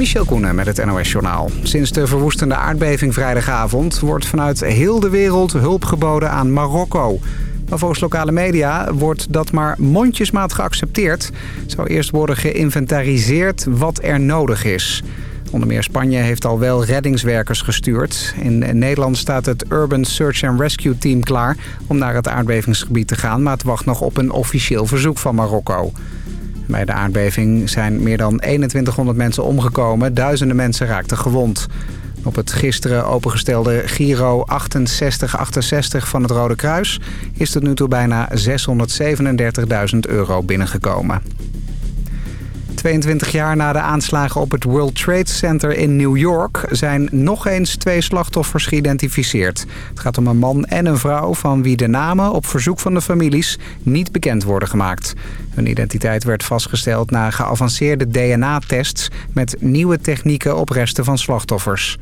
Michel Koenen met het NOS-journaal. Sinds de verwoestende aardbeving vrijdagavond wordt vanuit heel de wereld hulp geboden aan Marokko. Maar volgens lokale media wordt dat maar mondjesmaat geaccepteerd. Zou eerst worden geïnventariseerd wat er nodig is. Onder meer Spanje heeft al wel reddingswerkers gestuurd. In Nederland staat het Urban Search and Rescue Team klaar om naar het aardbevingsgebied te gaan... maar het wacht nog op een officieel verzoek van Marokko. Bij de aardbeving zijn meer dan 2100 mensen omgekomen. Duizenden mensen raakten gewond. Op het gisteren opengestelde Giro 6868 van het Rode Kruis... is tot nu toe bijna 637.000 euro binnengekomen. 22 jaar na de aanslagen op het World Trade Center in New York... zijn nog eens twee slachtoffers geïdentificeerd. Het gaat om een man en een vrouw van wie de namen op verzoek van de families niet bekend worden gemaakt. Hun identiteit werd vastgesteld na geavanceerde DNA-tests... met nieuwe technieken op resten van slachtoffers.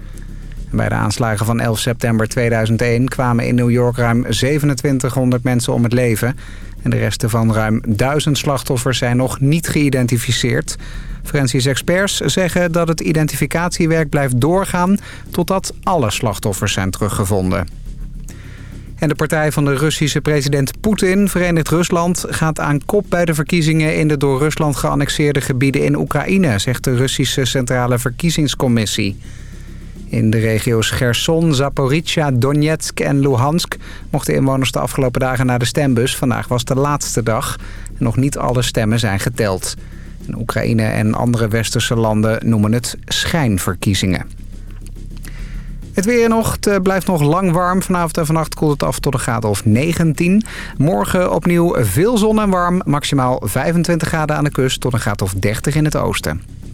Bij de aanslagen van 11 september 2001 kwamen in New York ruim 2700 mensen om het leven... En de resten van ruim duizend slachtoffers zijn nog niet geïdentificeerd. Forensisch experts zeggen dat het identificatiewerk blijft doorgaan... totdat alle slachtoffers zijn teruggevonden. En de partij van de Russische president Poetin, Verenigd Rusland... gaat aan kop bij de verkiezingen in de door Rusland geannexeerde gebieden in Oekraïne... zegt de Russische Centrale Verkiezingscommissie. In de regio's Gerson, Zaporizhia, Donetsk en Luhansk mochten inwoners de afgelopen dagen naar de stembus. Vandaag was de laatste dag en nog niet alle stemmen zijn geteld. Oekraïne en andere westerse landen noemen het schijnverkiezingen. Het weer nog. Het blijft nog lang warm. Vanavond en vannacht koelt het af tot een graad of 19. Morgen opnieuw veel zon en warm. Maximaal 25 graden aan de kust tot een graad of 30 in het oosten.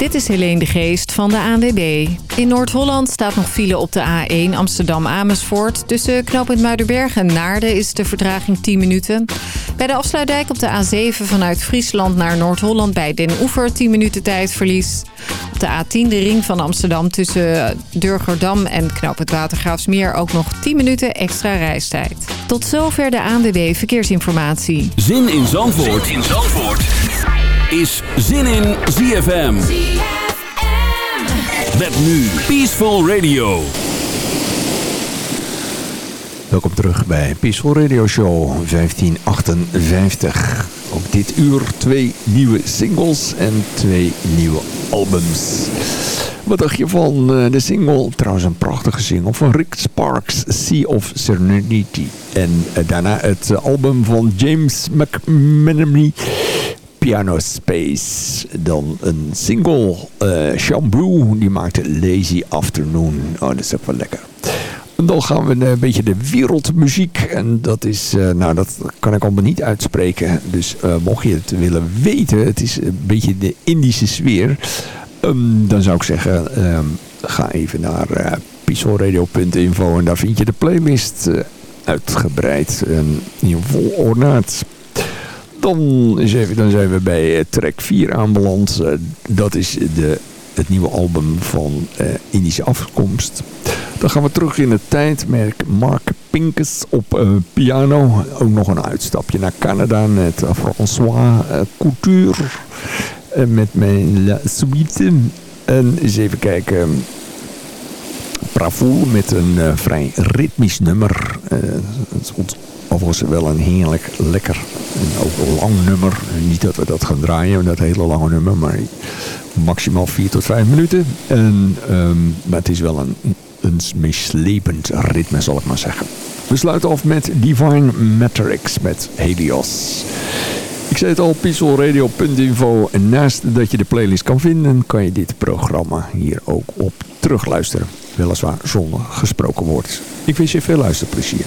Dit is Helene de Geest van de ANWB. In Noord-Holland staat nog file op de A1 Amsterdam-Amersfoort. Tussen knooppunt Muidenberg en Naarden is de vertraging 10 minuten. Bij de afsluitdijk op de A7 vanuit Friesland naar Noord-Holland bij Den Oever 10 minuten tijdverlies. Op de A10 de ring van Amsterdam tussen Durgerdam en knooppunt Watergraafsmeer ook nog 10 minuten extra reistijd. Tot zover de ANWB Verkeersinformatie. Zin in Zandvoort, zin in Zandvoort. Is Zin in ZFM. Met nu Peaceful Radio. Welkom terug bij Peaceful Radio Show 1558. Ook dit uur twee nieuwe singles en twee nieuwe albums. Wat dacht je van eh, de single? Trouwens een prachtige single van Rick Sparks, Sea of Serenity. En eh, daarna het album van James McManamy, Piano Space. Dan een single, uh, die maakte Lazy Afternoon. Oh, dat is wel lekker. En dan gaan we een beetje de wereldmuziek. En dat is, uh, nou dat kan ik allemaal niet uitspreken. Dus mocht je het willen weten, het is een beetje de Indische sfeer. Um, dan zou ik zeggen, um, ga even naar uh, en daar vind je de playlist uitgebreid en in ornaat. Dan, even, dan zijn we bij track 4 aanbeland. dat is de, het nieuwe album van Indische afkomst. Dan gaan we terug in de tijd met Mark Pincus op piano. Ook nog een uitstapje naar Canada met François Couture. Met mijn La Suite. En eens even kijken. Bravo met een vrij ritmisch nummer. het is overigens wel een heerlijk lekker en ook lang nummer. Niet dat we dat gaan draaien, dat hele lange nummer. Maar maximaal 4 tot 5 minuten. En, um, maar het is wel een een meeslepend ritme, zal ik maar zeggen. We sluiten af met Divine Matrix met Helios. Ik zei het al, pieselradio.info. En naast dat je de playlist kan vinden, kan je dit programma hier ook op terugluisteren. Weliswaar zonder gesproken woord. Ik wens je veel luisterplezier.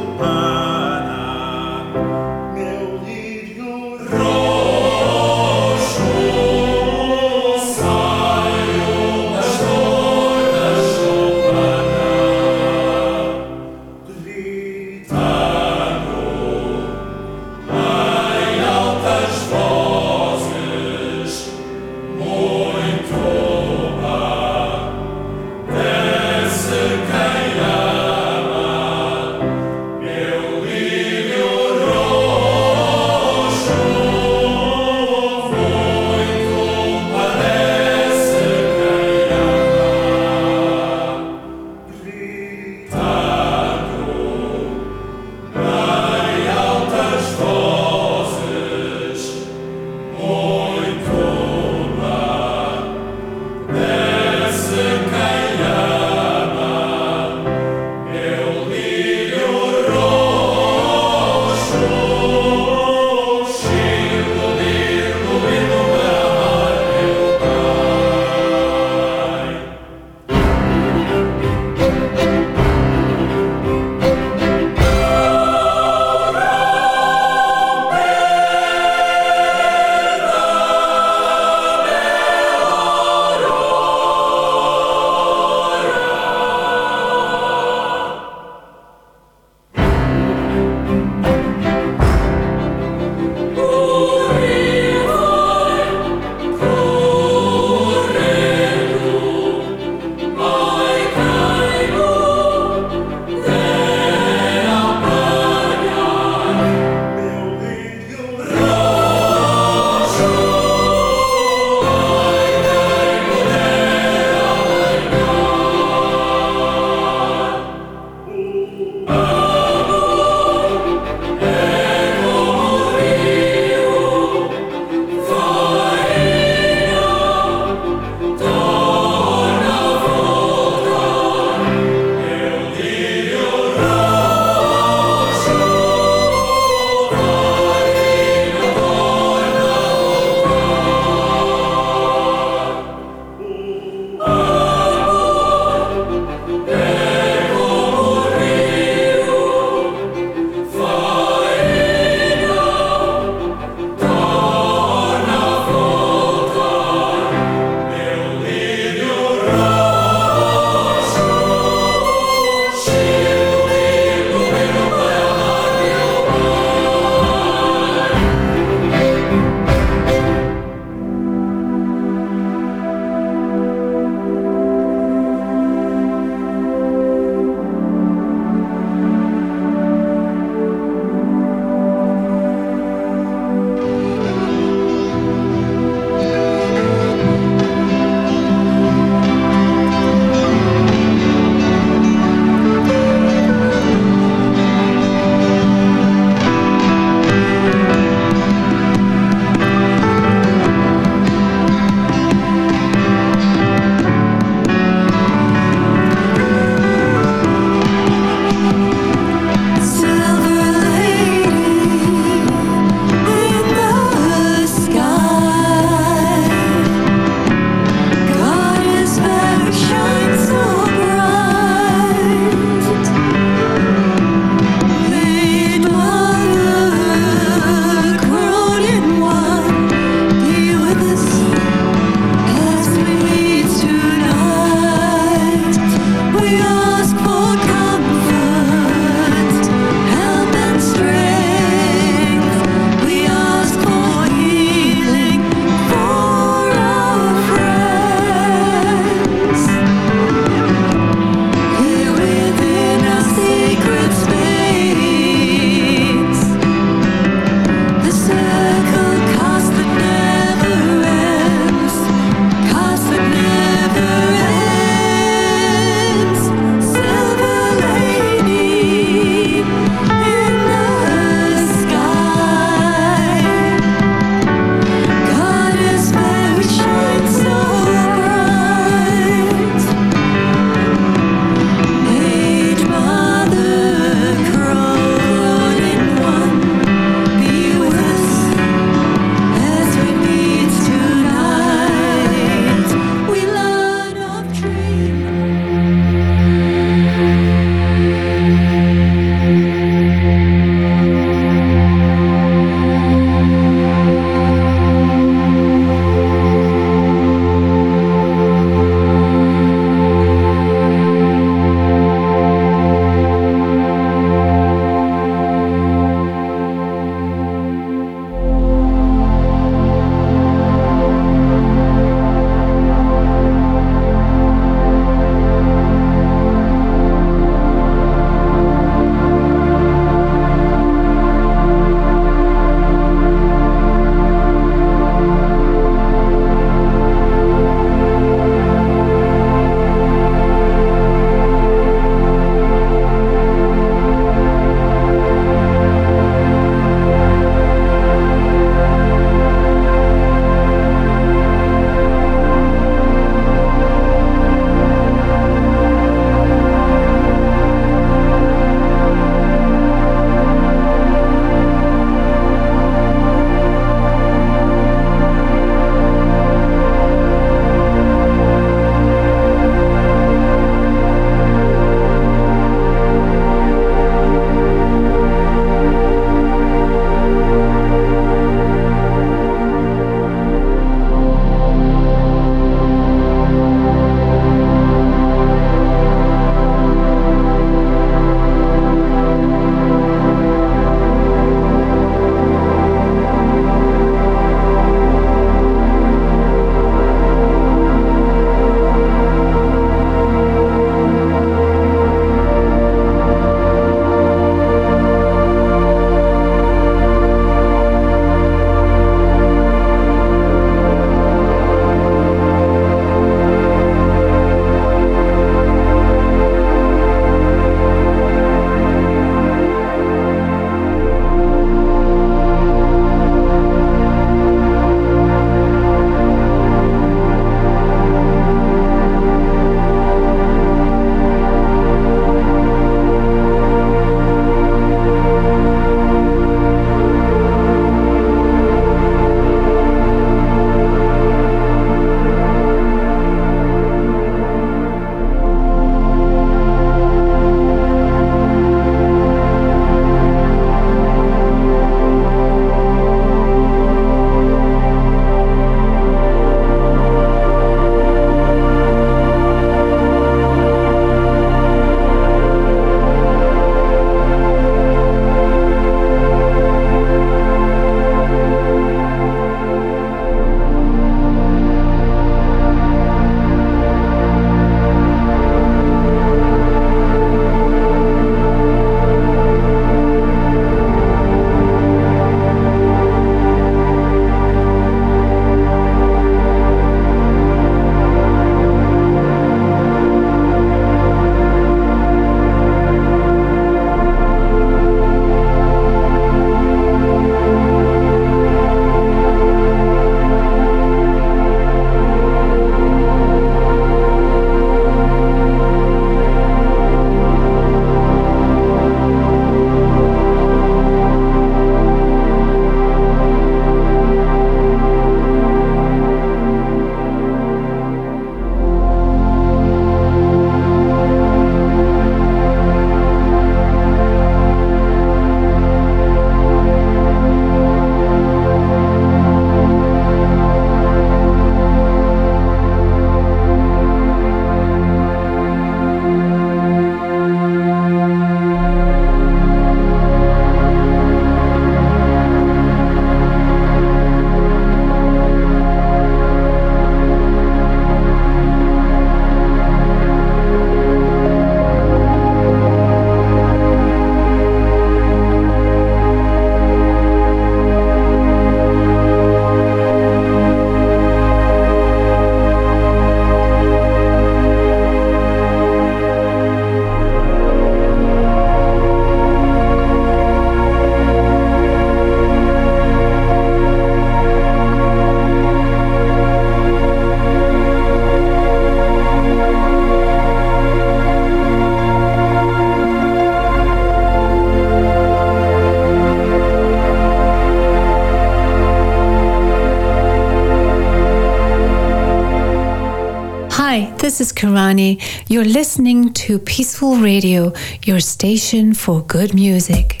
this is Karani. You're listening to Peaceful Radio, your station for good music.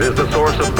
It is the source of